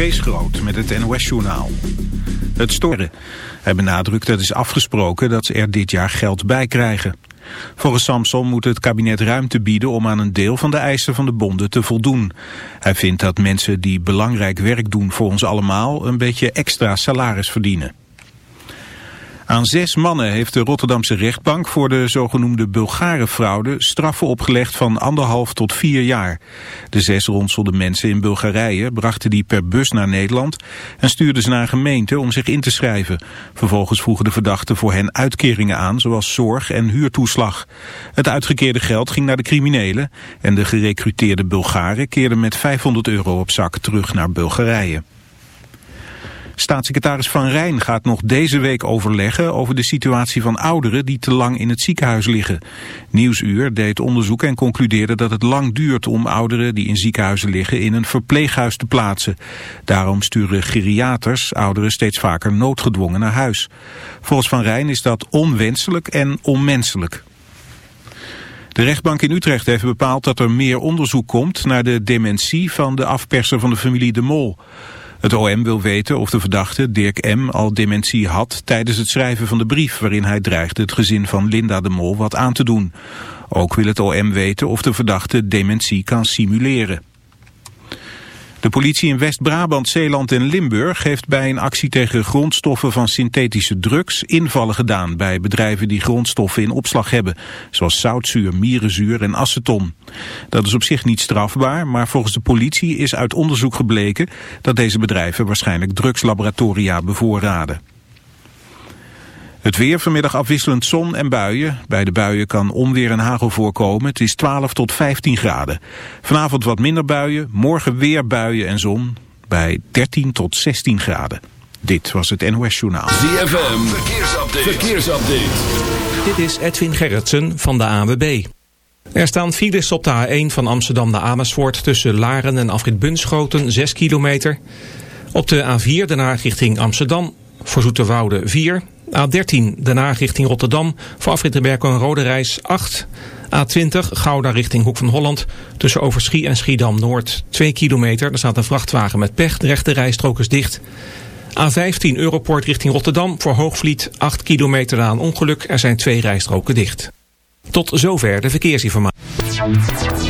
Kees Groot met het NOS-journaal. Het storen. Hij benadrukt dat is afgesproken dat ze er dit jaar geld bij krijgen. Volgens Samson moet het kabinet ruimte bieden om aan een deel van de eisen van de bonden te voldoen. Hij vindt dat mensen die belangrijk werk doen voor ons allemaal een beetje extra salaris verdienen. Aan zes mannen heeft de Rotterdamse rechtbank voor de zogenoemde Bulgarenfraude straffen opgelegd van anderhalf tot vier jaar. De zes ronselde mensen in Bulgarije brachten die per bus naar Nederland en stuurden ze naar een gemeente om zich in te schrijven. Vervolgens vroegen de verdachten voor hen uitkeringen aan, zoals zorg en huurtoeslag. Het uitgekeerde geld ging naar de criminelen en de gerecruiteerde Bulgaren keerden met 500 euro op zak terug naar Bulgarije. Staatssecretaris Van Rijn gaat nog deze week overleggen over de situatie van ouderen die te lang in het ziekenhuis liggen. Nieuwsuur deed onderzoek en concludeerde dat het lang duurt om ouderen die in ziekenhuizen liggen in een verpleeghuis te plaatsen. Daarom sturen geriaters ouderen steeds vaker noodgedwongen naar huis. Volgens Van Rijn is dat onwenselijk en onmenselijk. De rechtbank in Utrecht heeft bepaald dat er meer onderzoek komt naar de dementie van de afperser van de familie De Mol. Het OM wil weten of de verdachte Dirk M. al dementie had tijdens het schrijven van de brief waarin hij dreigde het gezin van Linda de Mol wat aan te doen. Ook wil het OM weten of de verdachte dementie kan simuleren. De politie in West-Brabant, Zeeland en Limburg heeft bij een actie tegen grondstoffen van synthetische drugs invallen gedaan bij bedrijven die grondstoffen in opslag hebben, zoals zoutzuur, mierenzuur en aceton. Dat is op zich niet strafbaar, maar volgens de politie is uit onderzoek gebleken dat deze bedrijven waarschijnlijk drugslaboratoria bevoorraden. Het weer vanmiddag afwisselend zon en buien. Bij de buien kan onweer en hagel voorkomen. Het is 12 tot 15 graden. Vanavond wat minder buien, morgen weer buien en zon. Bij 13 tot 16 graden. Dit was het NOS Journaal. ZFM, verkeersupdate. verkeersupdate. Dit is Edwin Gerritsen van de AWB. Er staan files op de A1 van Amsterdam naar Amersfoort... tussen Laren en Afrit Bunschoten, 6 kilometer. Op de A4 daarna richting Amsterdam voor Zoeterwoude 4... A13 daarna richting Rotterdam. Voor Afrittenberg een rode reis 8. A20 Gouda richting Hoek van Holland. Tussen Overschie en Schiedam-Noord 2 kilometer. Er staat een vrachtwagen met pech. De rechte rijstrook is dicht. A15 Europort richting Rotterdam. Voor Hoogvliet 8 kilometer na een ongeluk. Er zijn twee rijstroken dicht. Tot zover de verkeersinformatie.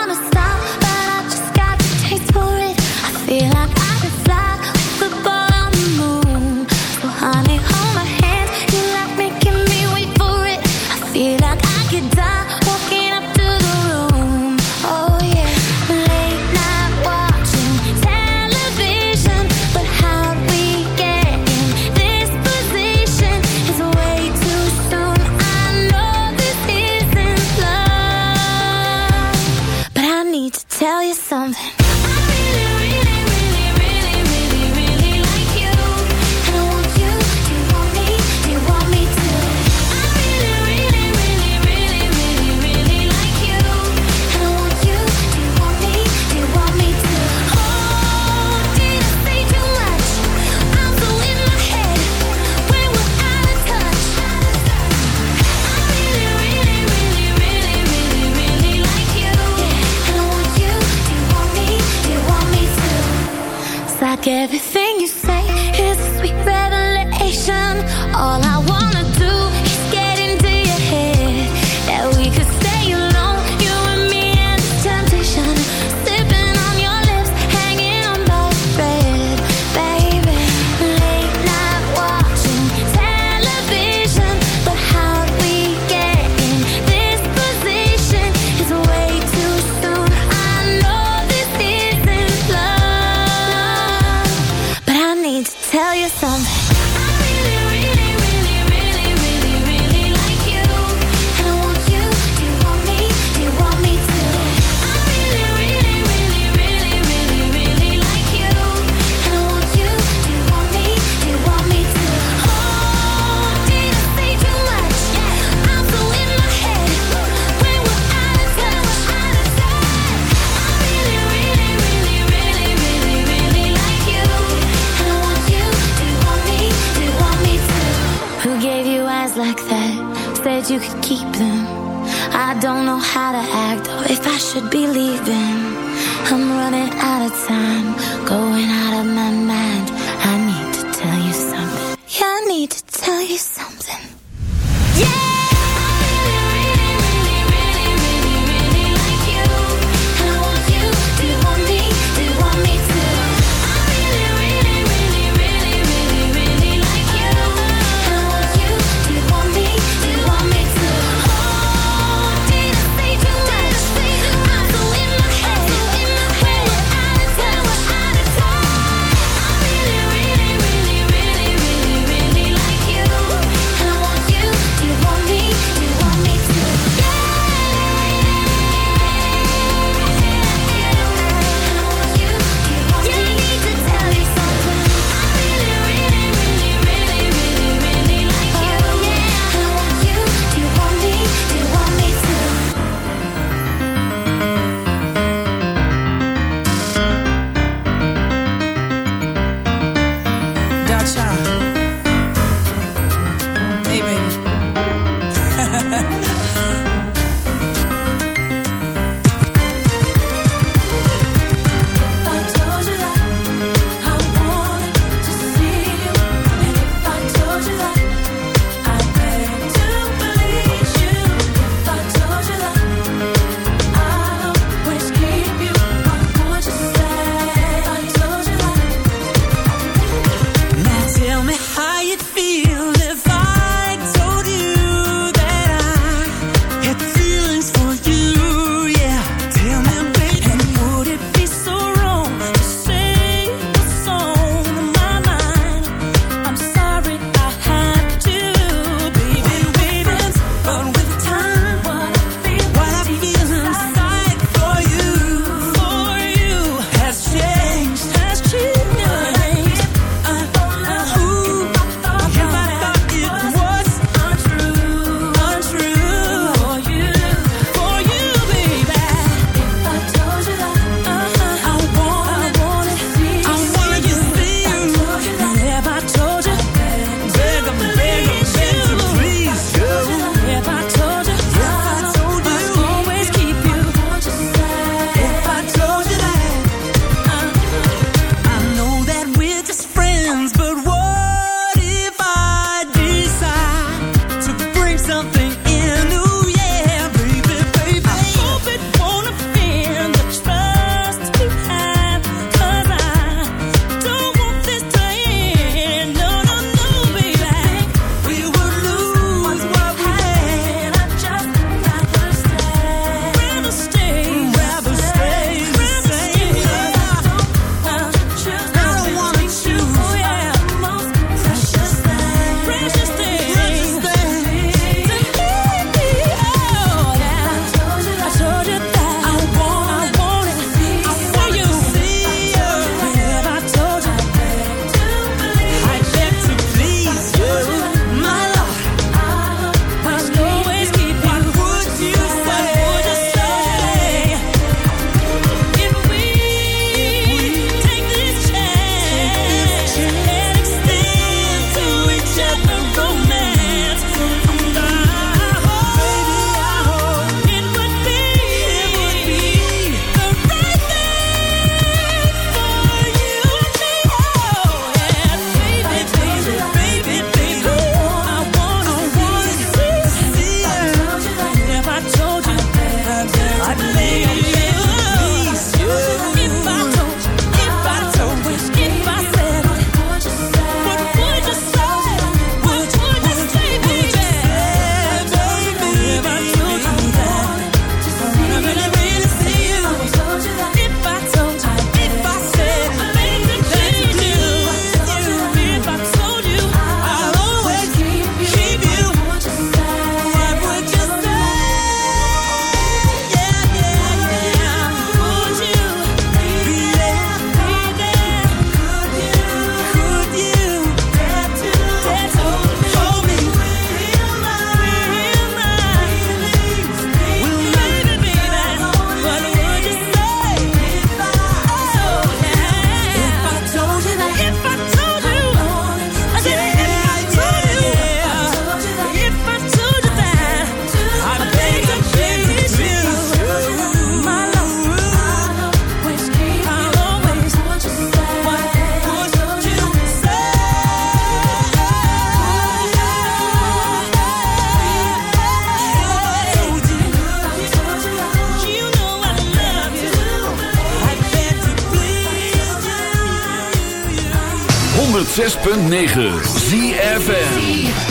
106.9 ZFM.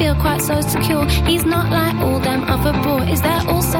feel quite so secure. He's not like all them other boys. They're all so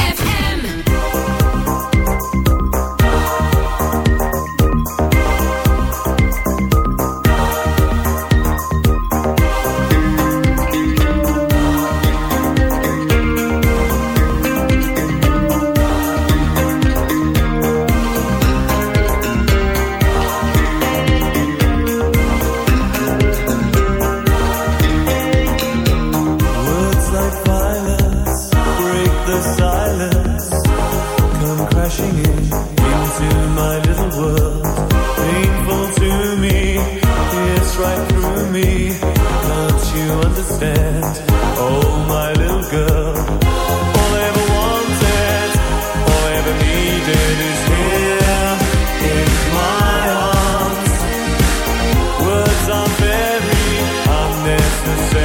the same.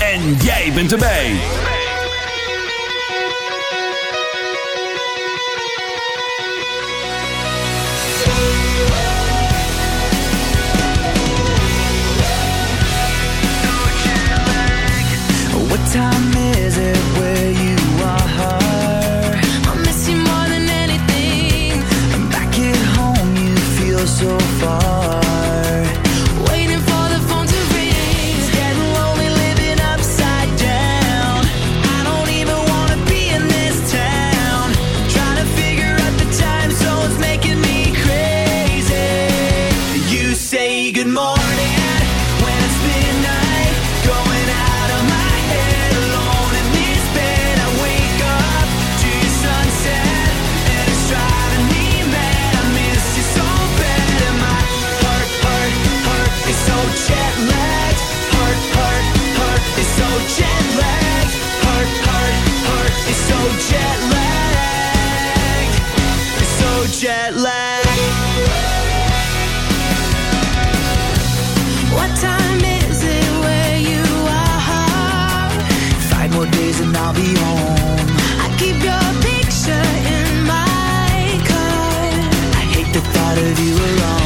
En jij bent erbij. Of you alone.